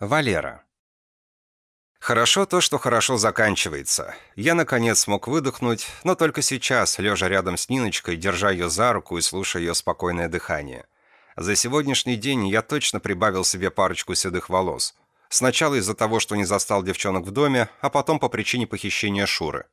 Валера. Хорошо то, что хорошо заканчивается. Я, наконец, смог выдохнуть, но только сейчас, лежа рядом с Ниночкой, держа ее за руку и слушая ее спокойное дыхание. За сегодняшний день я точно прибавил себе парочку седых волос. Сначала из-за того, что не застал девчонок в доме, а потом по причине похищения Шуры.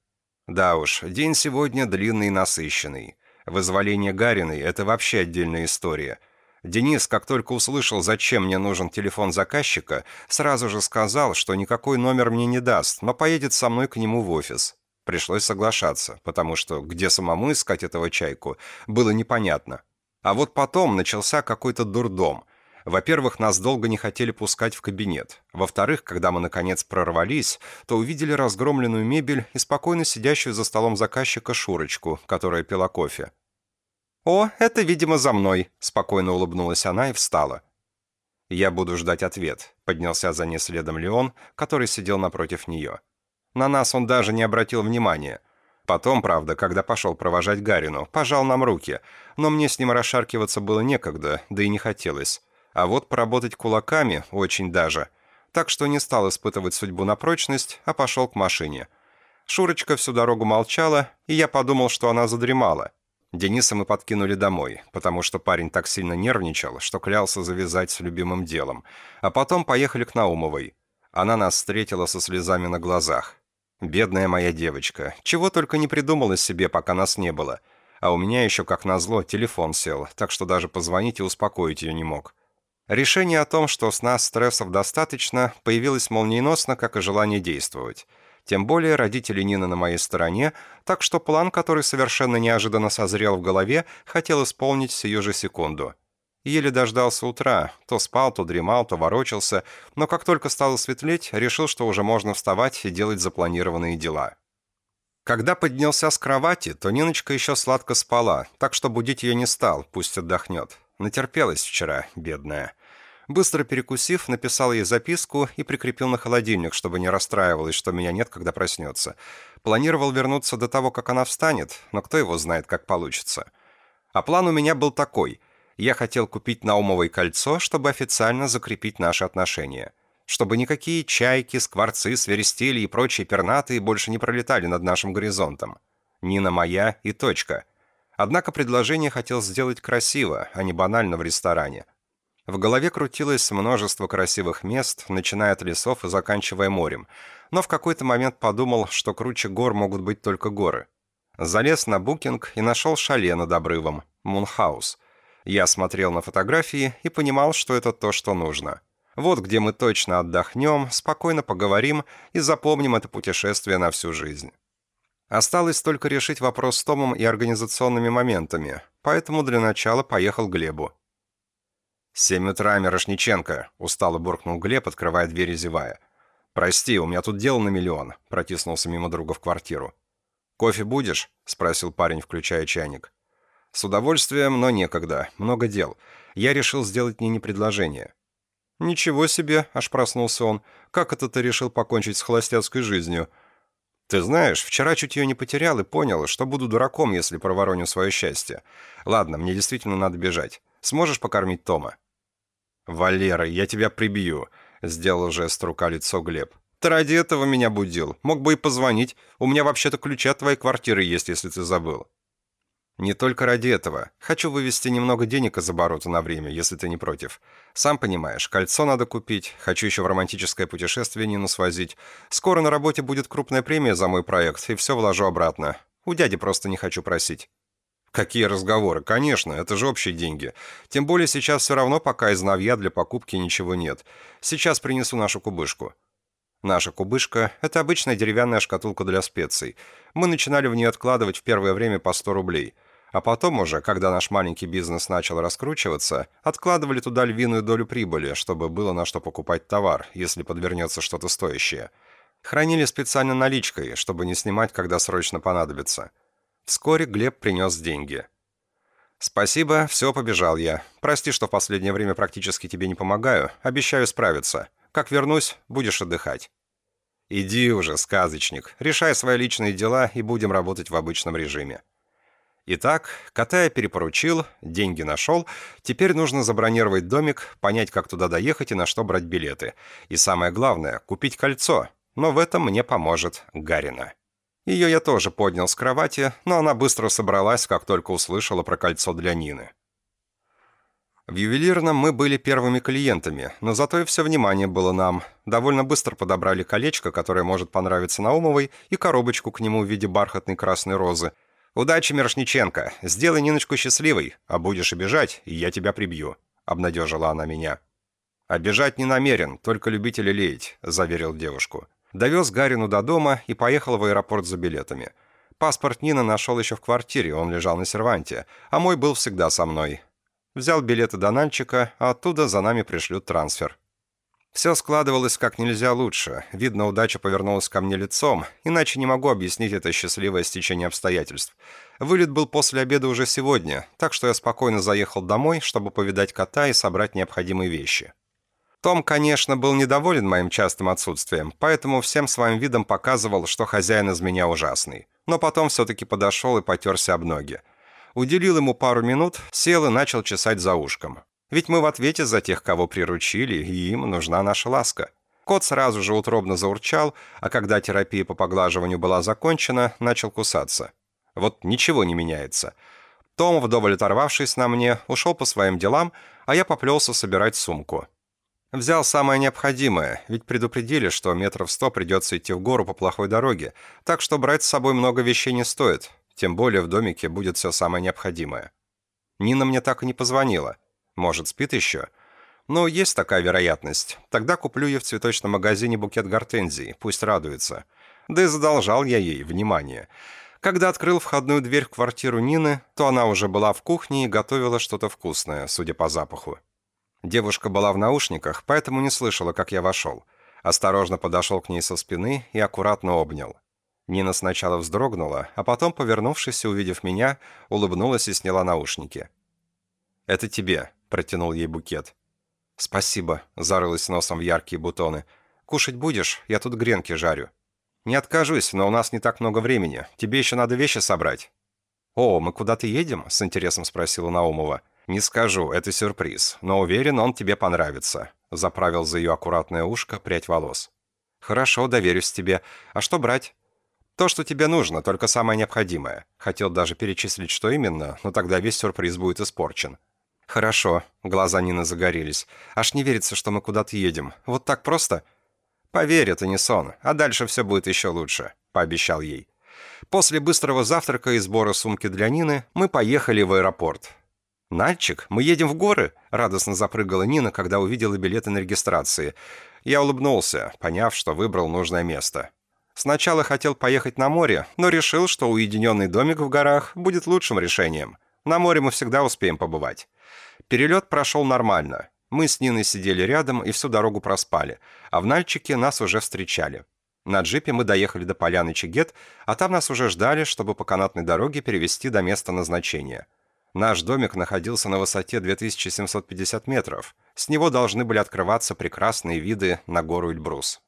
Да уж, день сегодня длинный и насыщенный. Вызволение Гариной – это вообще отдельная история – Денис, как только услышал, зачем мне нужен телефон заказчика, сразу же сказал, что никакой номер мне не даст, но поедет со мной к нему в офис. Пришлось соглашаться, потому что где самому искать этого чайку, было непонятно. А вот потом начался какой-то дурдом. Во-первых, нас долго не хотели пускать в кабинет. Во-вторых, когда мы наконец прорвались, то увидели разгромленную мебель и спокойно сидящую за столом заказчика Шурочку, которая пила кофе. «О, это, видимо, за мной», — спокойно улыбнулась она и встала. «Я буду ждать ответ», — поднялся за ней следом Леон, который сидел напротив нее. На нас он даже не обратил внимания. Потом, правда, когда пошел провожать Гарину, пожал нам руки, но мне с ним расшаркиваться было некогда, да и не хотелось. А вот поработать кулаками очень даже. Так что не стал испытывать судьбу на прочность, а пошел к машине. Шурочка всю дорогу молчала, и я подумал, что она задремала. Дениса мы подкинули домой, потому что парень так сильно нервничал, что клялся завязать с любимым делом. А потом поехали к Наумовой. Она нас встретила со слезами на глазах. Бедная моя девочка. Чего только не придумала себе, пока нас не было. А у меня еще, как назло, телефон сел, так что даже позвонить и успокоить ее не мог. Решение о том, что с нас стрессов достаточно, появилось молниеносно, как и желание действовать. Тем более родители Нины на моей стороне, так что план, который совершенно неожиданно созрел в голове, хотел исполнить сию же секунду. Еле дождался утра, то спал, то дремал, то ворочался, но как только стало светлеть, решил, что уже можно вставать и делать запланированные дела. Когда поднялся с кровати, то Ниночка еще сладко спала, так что будить ее не стал, пусть отдохнет. Натерпелась вчера, бедная. Быстро перекусив, написал ей записку и прикрепил на холодильник, чтобы не расстраивалась, что меня нет, когда проснется. Планировал вернуться до того, как она встанет, но кто его знает, как получится. А план у меня был такой. Я хотел купить Наумовое кольцо, чтобы официально закрепить наши отношения. Чтобы никакие чайки, скворцы, свиристели и прочие пернатые больше не пролетали над нашим горизонтом. Нина моя и точка. Однако предложение хотел сделать красиво, а не банально в ресторане. В голове крутилось множество красивых мест, начиная от лесов и заканчивая морем, но в какой-то момент подумал, что круче гор могут быть только горы. Залез на букинг и нашел шале над обрывом, Мунхаус. Я смотрел на фотографии и понимал, что это то, что нужно. Вот где мы точно отдохнем, спокойно поговорим и запомним это путешествие на всю жизнь. Осталось только решить вопрос с Томом и организационными моментами, поэтому для начала поехал к Глебу. «Семь утра, Мирошниченко», — устало буркнул Глеб, открывая дверь и зевая. «Прости, у меня тут дело на миллион», — протиснулся мимо друга в квартиру. «Кофе будешь?» — спросил парень, включая чайник. «С удовольствием, но некогда. Много дел. Я решил сделать Нине предложение». «Ничего себе!» — аж проснулся он. «Как это ты решил покончить с холостяцкой жизнью?» «Ты знаешь, вчера чуть ее не потерял и понял, что буду дураком, если провороню свое счастье. Ладно, мне действительно надо бежать. Сможешь покормить Тома?» «Валера, я тебя прибью», — сделал жест рука лицо Глеб. «Ты ради этого меня будил. Мог бы и позвонить. У меня вообще-то ключи от твоей квартиры есть, если ты забыл». «Не только ради этого. Хочу вывести немного денег из оборота на время, если ты не против. Сам понимаешь, кольцо надо купить, хочу еще в романтическое путешествие Нину свозить. Скоро на работе будет крупная премия за мой проект, и все вложу обратно. У дяди просто не хочу просить». Какие разговоры? Конечно, это же общие деньги. Тем более сейчас все равно пока из новья для покупки ничего нет. Сейчас принесу нашу кубышку. Наша кубышка – это обычная деревянная шкатулка для специй. Мы начинали в нее откладывать в первое время по 100 рублей. А потом уже, когда наш маленький бизнес начал раскручиваться, откладывали туда львиную долю прибыли, чтобы было на что покупать товар, если подвернется что-то стоящее. Хранили специально наличкой, чтобы не снимать, когда срочно понадобится. Вскоре Глеб принес деньги. «Спасибо, все, побежал я. Прости, что в последнее время практически тебе не помогаю. Обещаю справиться. Как вернусь, будешь отдыхать». «Иди уже, сказочник. Решай свои личные дела и будем работать в обычном режиме». Итак, кота я перепоручил, деньги нашел, теперь нужно забронировать домик, понять, как туда доехать и на что брать билеты. И самое главное, купить кольцо, но в этом мне поможет Гарина. Ее я тоже поднял с кровати, но она быстро собралась, как только услышала про кольцо для Нины. В ювелирном мы были первыми клиентами, но зато и все внимание было нам. Довольно быстро подобрали колечко, которое может понравиться Наумовой, и коробочку к нему в виде бархатной красной розы. «Удачи, Мирошниченко! Сделай Ниночку счастливой, а будешь обижать, и я тебя прибью», — обнадежила она меня. «Обижать не намерен, только любитель леять», — заверил девушку. Довез Гарину до дома и поехал в аэропорт за билетами. Паспорт Нина нашел еще в квартире, он лежал на серванте, а мой был всегда со мной. Взял билеты до Нальчика, а оттуда за нами пришлют трансфер. Все складывалось как нельзя лучше. Видно, удача повернулась ко мне лицом, иначе не могу объяснить это счастливое стечение обстоятельств. Вылет был после обеда уже сегодня, так что я спокойно заехал домой, чтобы повидать кота и собрать необходимые вещи. Том, конечно, был недоволен моим частым отсутствием, поэтому всем своим видом показывал, что хозяин из меня ужасный. Но потом все-таки подошел и потерся об ноги. Уделил ему пару минут, сел и начал чесать за ушком. Ведь мы в ответе за тех, кого приручили, и им нужна наша ласка. Кот сразу же утробно заурчал, а когда терапия по поглаживанию была закончена, начал кусаться. Вот ничего не меняется. Том, вдоволь оторвавшись на мне, ушел по своим делам, а я поплелся собирать сумку. Взял самое необходимое, ведь предупредили, что метров сто придется идти в гору по плохой дороге, так что брать с собой много вещей не стоит, тем более в домике будет все самое необходимое. Нина мне так и не позвонила. Может, спит еще? Но есть такая вероятность. Тогда куплю ей в цветочном магазине букет гортензий, пусть радуется. Да и задолжал я ей внимание. Когда открыл входную дверь в квартиру Нины, то она уже была в кухне и готовила что-то вкусное, судя по запаху. Девушка была в наушниках, поэтому не слышала, как я вошел. Осторожно подошел к ней со спины и аккуратно обнял. Нина сначала вздрогнула, а потом, повернувшись и увидев меня, улыбнулась и сняла наушники. «Это тебе», протянул ей букет. «Спасибо», — зарылась носом в яркие бутоны. «Кушать будешь? Я тут гренки жарю». «Не откажусь, но у нас не так много времени. Тебе еще надо вещи собрать». «О, мы куда-то едем?» — с интересом спросила Наумова. «Не скажу, это сюрприз, но уверен, он тебе понравится», — заправил за ее аккуратное ушко прядь волос. «Хорошо, доверюсь тебе. А что брать?» «То, что тебе нужно, только самое необходимое. Хотел даже перечислить, что именно, но тогда весь сюрприз будет испорчен», «Хорошо», — глаза Нины загорелись. «Аж не верится, что мы куда-то едем. Вот так просто?» «Поверь, это не сон, а дальше все будет еще лучше», — пообещал ей. После быстрого завтрака и сбора сумки для Нины мы поехали в аэропорт. «Нальчик, мы едем в горы?» — радостно запрыгала Нина, когда увидела билеты на регистрации. Я улыбнулся, поняв, что выбрал нужное место. Сначала хотел поехать на море, но решил, что уединенный домик в горах будет лучшим решением. На море мы всегда успеем побывать. Перелет прошел нормально. Мы с Ниной сидели рядом и всю дорогу проспали, а в Нальчике нас уже встречали. На джипе мы доехали до поляны Чигет, а там нас уже ждали, чтобы по канатной дороге перевести до места назначения. Наш домик находился на высоте 2750 метров. С него должны были открываться прекрасные виды на гору Эльбрус.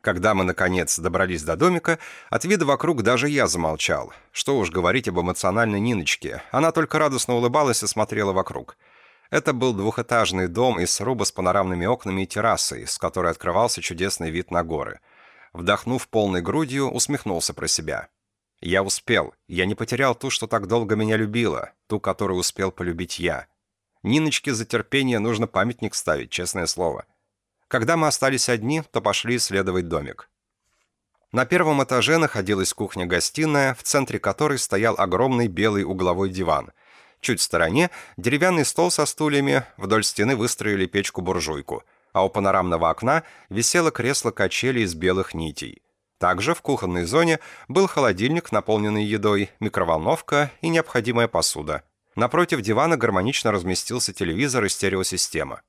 Когда мы, наконец, добрались до домика, от вида вокруг даже я замолчал. Что уж говорить об эмоциональной Ниночке. Она только радостно улыбалась и смотрела вокруг. Это был двухэтажный дом из сруба с панорамными окнами и террасой, с которой открывался чудесный вид на горы. Вдохнув полной грудью, усмехнулся про себя. Я успел. Я не потерял ту, что так долго меня любила, ту, которую успел полюбить я. Ниночке за терпение нужно памятник ставить, честное слово. Когда мы остались одни, то пошли исследовать домик. На первом этаже находилась кухня-гостиная, в центре которой стоял огромный белый угловой диван – Чуть в стороне деревянный стол со стульями, вдоль стены выстроили печку-буржуйку, а у панорамного окна висело кресло-качели из белых нитей. Также в кухонной зоне был холодильник, наполненный едой, микроволновка и необходимая посуда. Напротив дивана гармонично разместился телевизор и стереосистема.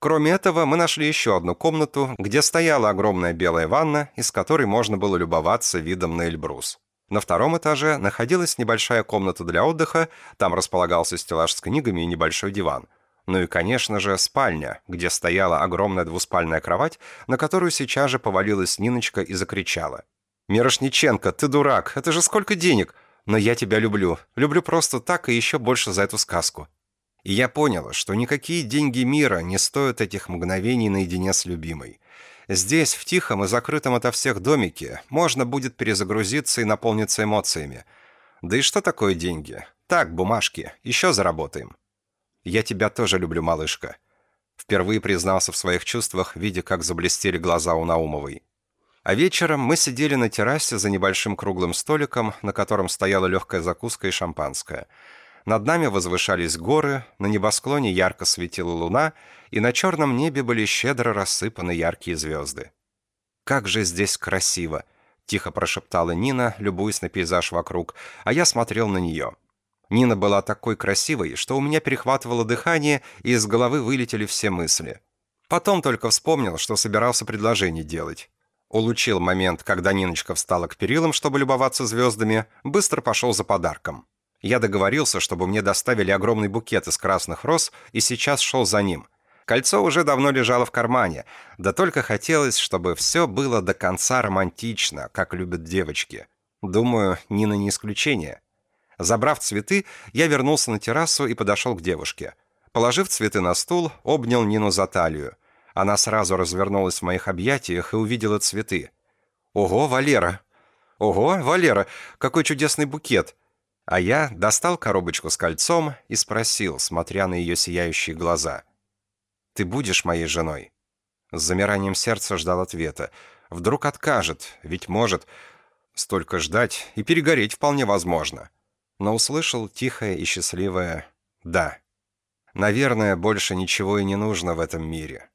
Кроме этого, мы нашли еще одну комнату, где стояла огромная белая ванна, из которой можно было любоваться видом на Эльбрус. На втором этаже находилась небольшая комната для отдыха, там располагался стеллаж с книгами и небольшой диван. Ну и, конечно же, спальня, где стояла огромная двуспальная кровать, на которую сейчас же повалилась Ниночка и закричала. «Мирошниченко, ты дурак! Это же сколько денег! Но я тебя люблю. Люблю просто так и еще больше за эту сказку». И я поняла, что никакие деньги мира не стоят этих мгновений наедине с любимой. Здесь, в тихом и закрытом ото всех домике, можно будет перезагрузиться и наполниться эмоциями. Да и что такое деньги? Так, бумажки. Еще заработаем. Я тебя тоже люблю, малышка. Впервые признался в своих чувствах, видя, как заблестели глаза у Наумовой. А вечером мы сидели на террасе за небольшим круглым столиком, на котором стояла легкая закуска и шампанское – над нами возвышались горы, на небосклоне ярко светила луна, и на черном небе были щедро рассыпаны яркие звезды. «Как же здесь красиво!» — тихо прошептала Нина, любуясь на пейзаж вокруг, а я смотрел на нее. Нина была такой красивой, что у меня перехватывало дыхание, и из головы вылетели все мысли. Потом только вспомнил, что собирался предложение делать. Улучил момент, когда Ниночка встала к перилам, чтобы любоваться звездами, быстро пошел за подарком. Я договорился, чтобы мне доставили огромный букет из красных роз, и сейчас шел за ним. Кольцо уже давно лежало в кармане, да только хотелось, чтобы все было до конца романтично, как любят девочки. Думаю, Нина не исключение. Забрав цветы, я вернулся на террасу и подошел к девушке. Положив цветы на стул, обнял Нину за талию. Она сразу развернулась в моих объятиях и увидела цветы. «Ого, Валера! Ого, Валера, какой чудесный букет!» А я достал коробочку с кольцом и спросил, смотря на ее сияющие глаза. «Ты будешь моей женой?» С замиранием сердца ждал ответа. Вдруг откажет, ведь может. Столько ждать и перегореть вполне возможно. Но услышал тихое и счастливое «да». Наверное, больше ничего и не нужно в этом мире.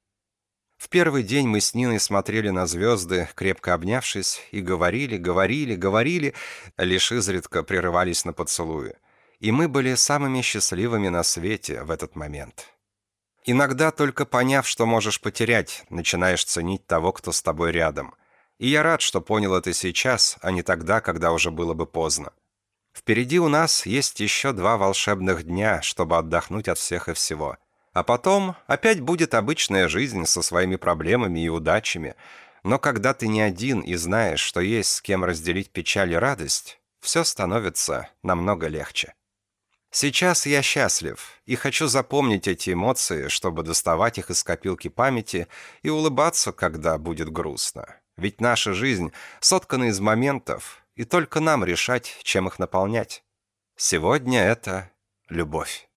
В первый день мы с Ниной смотрели на звезды, крепко обнявшись, и говорили, говорили, говорили, лишь изредка прерывались на поцелуи. И мы были самыми счастливыми на свете в этот момент. Иногда, только поняв, что можешь потерять, начинаешь ценить того, кто с тобой рядом. И я рад, что понял это сейчас, а не тогда, когда уже было бы поздно. Впереди у нас есть еще два волшебных дня, чтобы отдохнуть от всех и всего – а потом опять будет обычная жизнь со своими проблемами и удачами. Но когда ты не один и знаешь, что есть с кем разделить печаль и радость, все становится намного легче. Сейчас я счастлив и хочу запомнить эти эмоции, чтобы доставать их из копилки памяти и улыбаться, когда будет грустно. Ведь наша жизнь соткана из моментов, и только нам решать, чем их наполнять. Сегодня это любовь.